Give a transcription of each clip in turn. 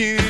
you.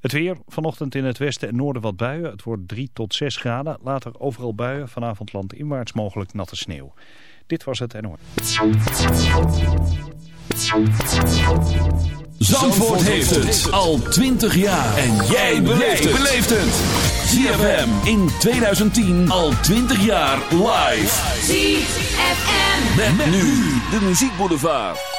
Het weer, vanochtend in het westen en noorden wat buien. Het wordt 3 tot 6 graden. Later overal buien, vanavond landinwaarts mogelijk natte sneeuw. Dit was het NOS. Zandvoort heeft het al 20 jaar. En jij beleeft het. ZFM in 2010 al 20 jaar live. ZFM. Met, nu de muziekboulevard. Cause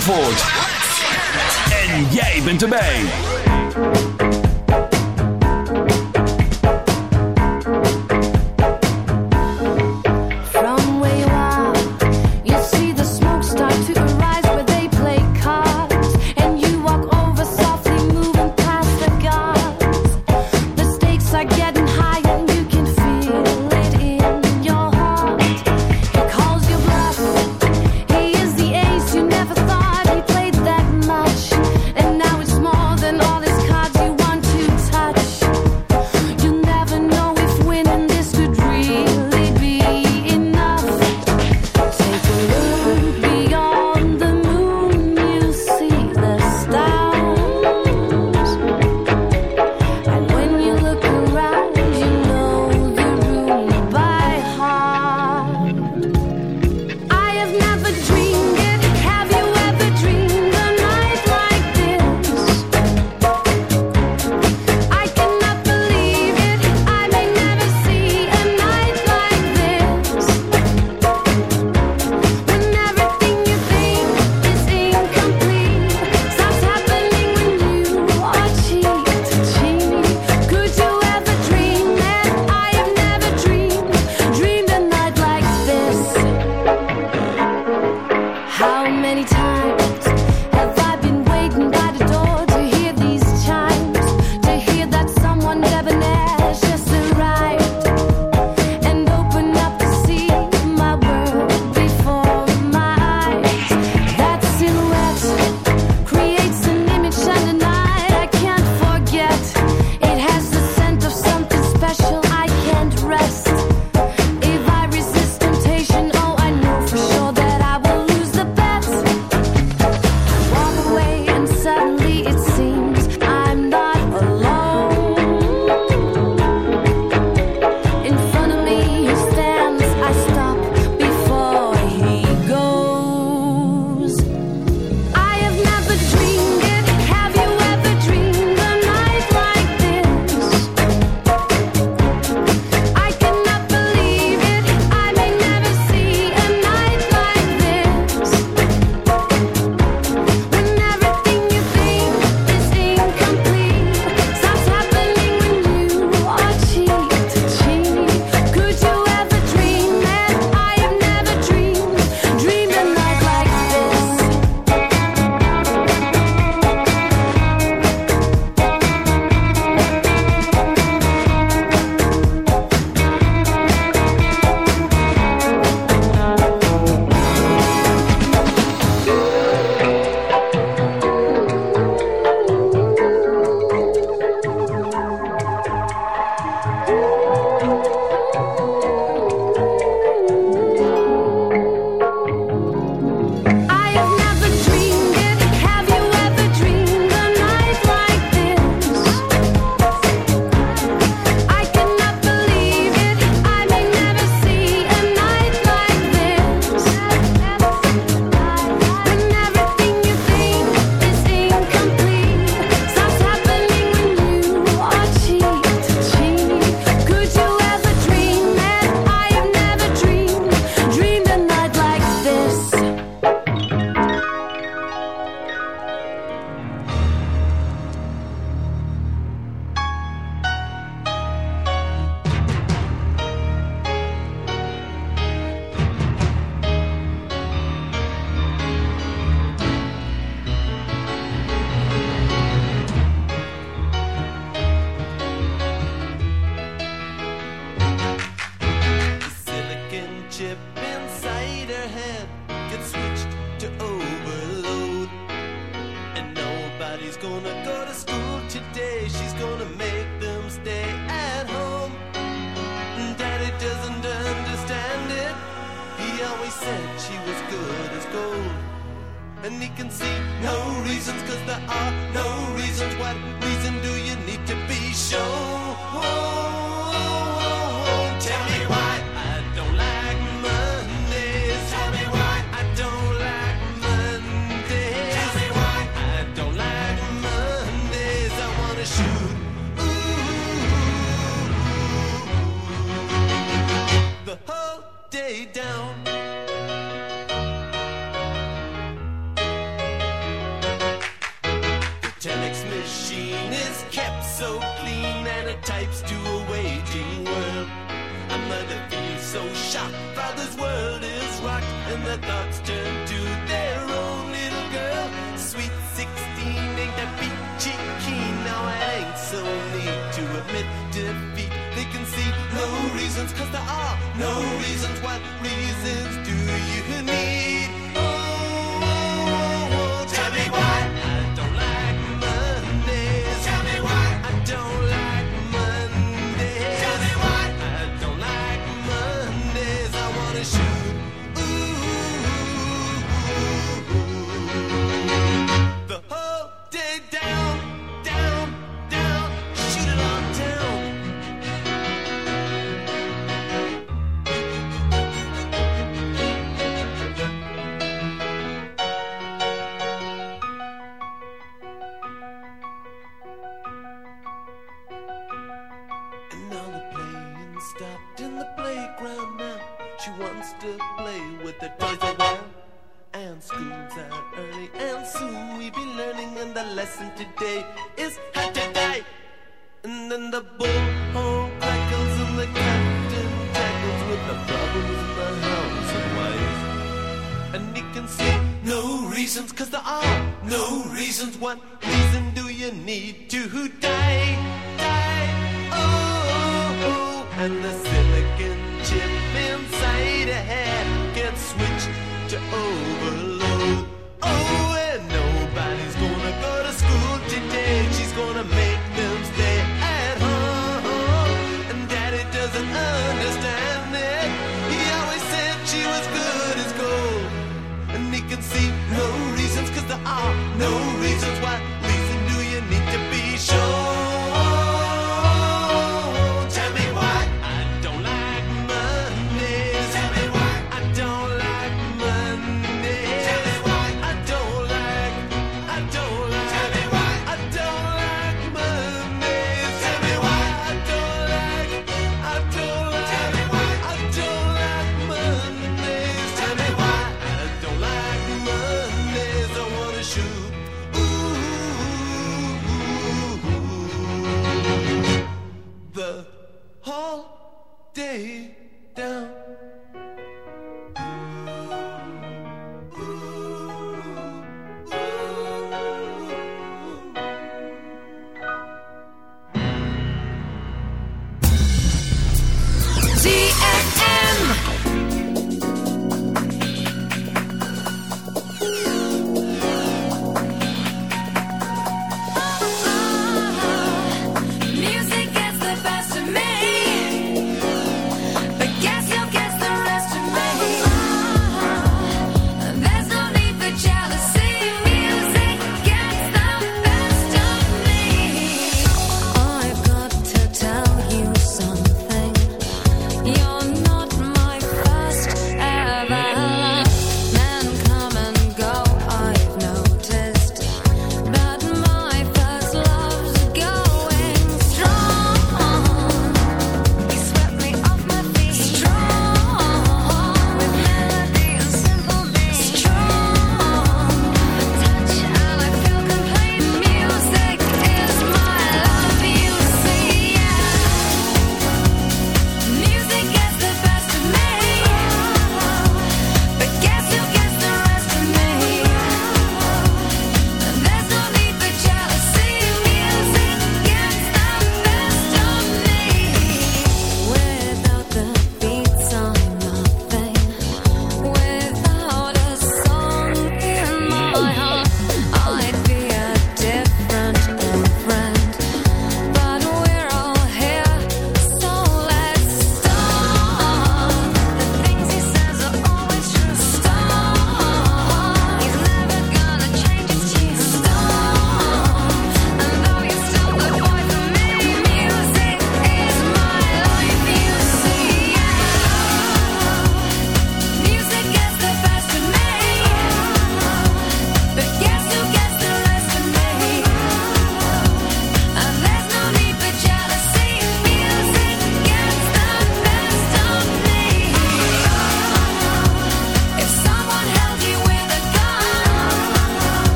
Zandvoort.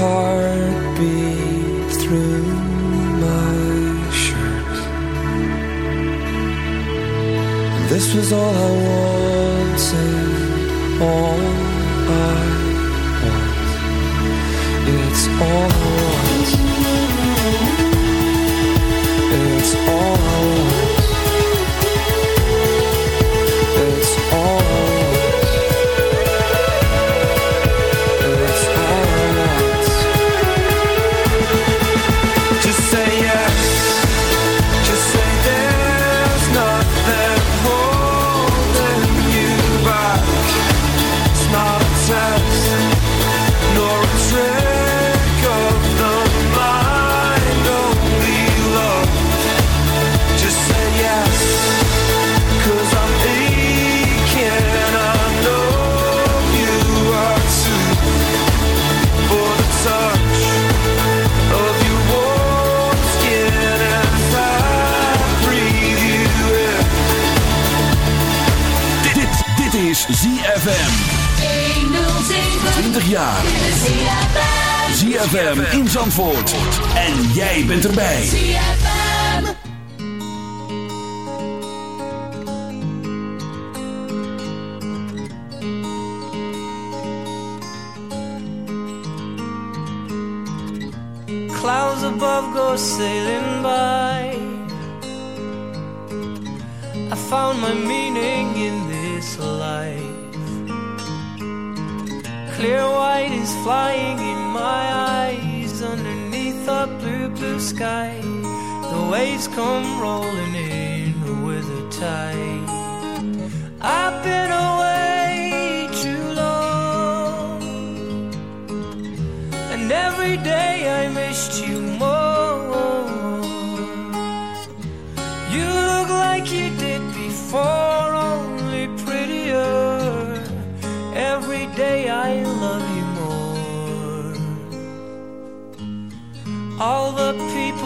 heart. 20 jaar. ZFM in Zandvoort. En jij bent erbij. Clouds above go sailing by. I found my meaning in Clear white is flying in my eyes underneath a blue, blue sky. The waves come rolling in with a tide. I've been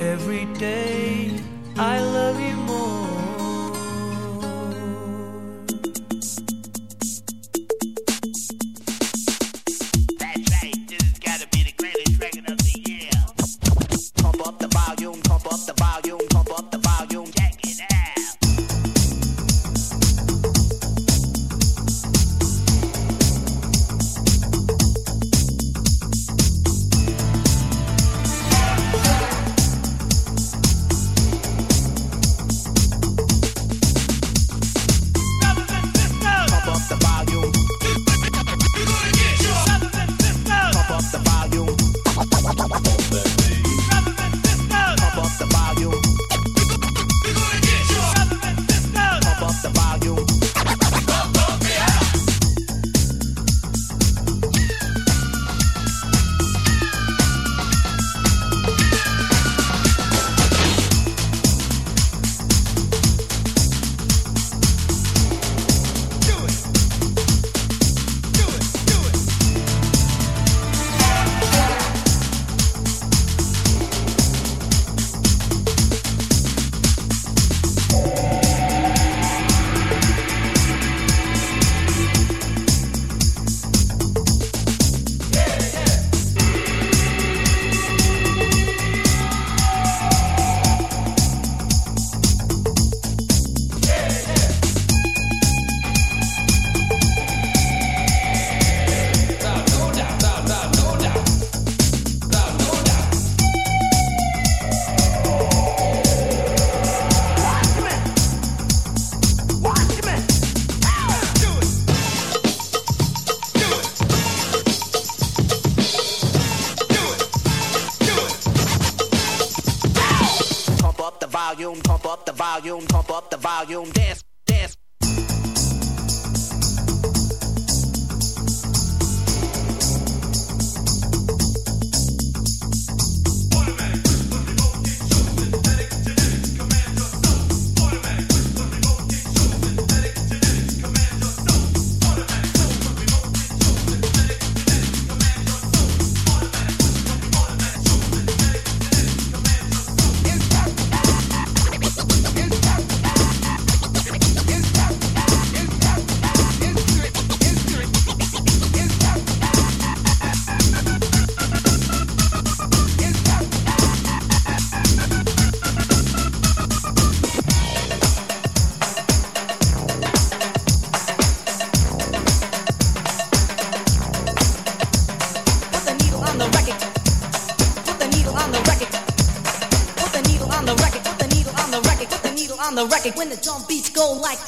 Every day I love you more. volume. Dance like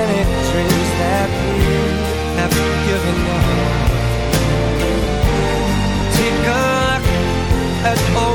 never know. Take a look at all.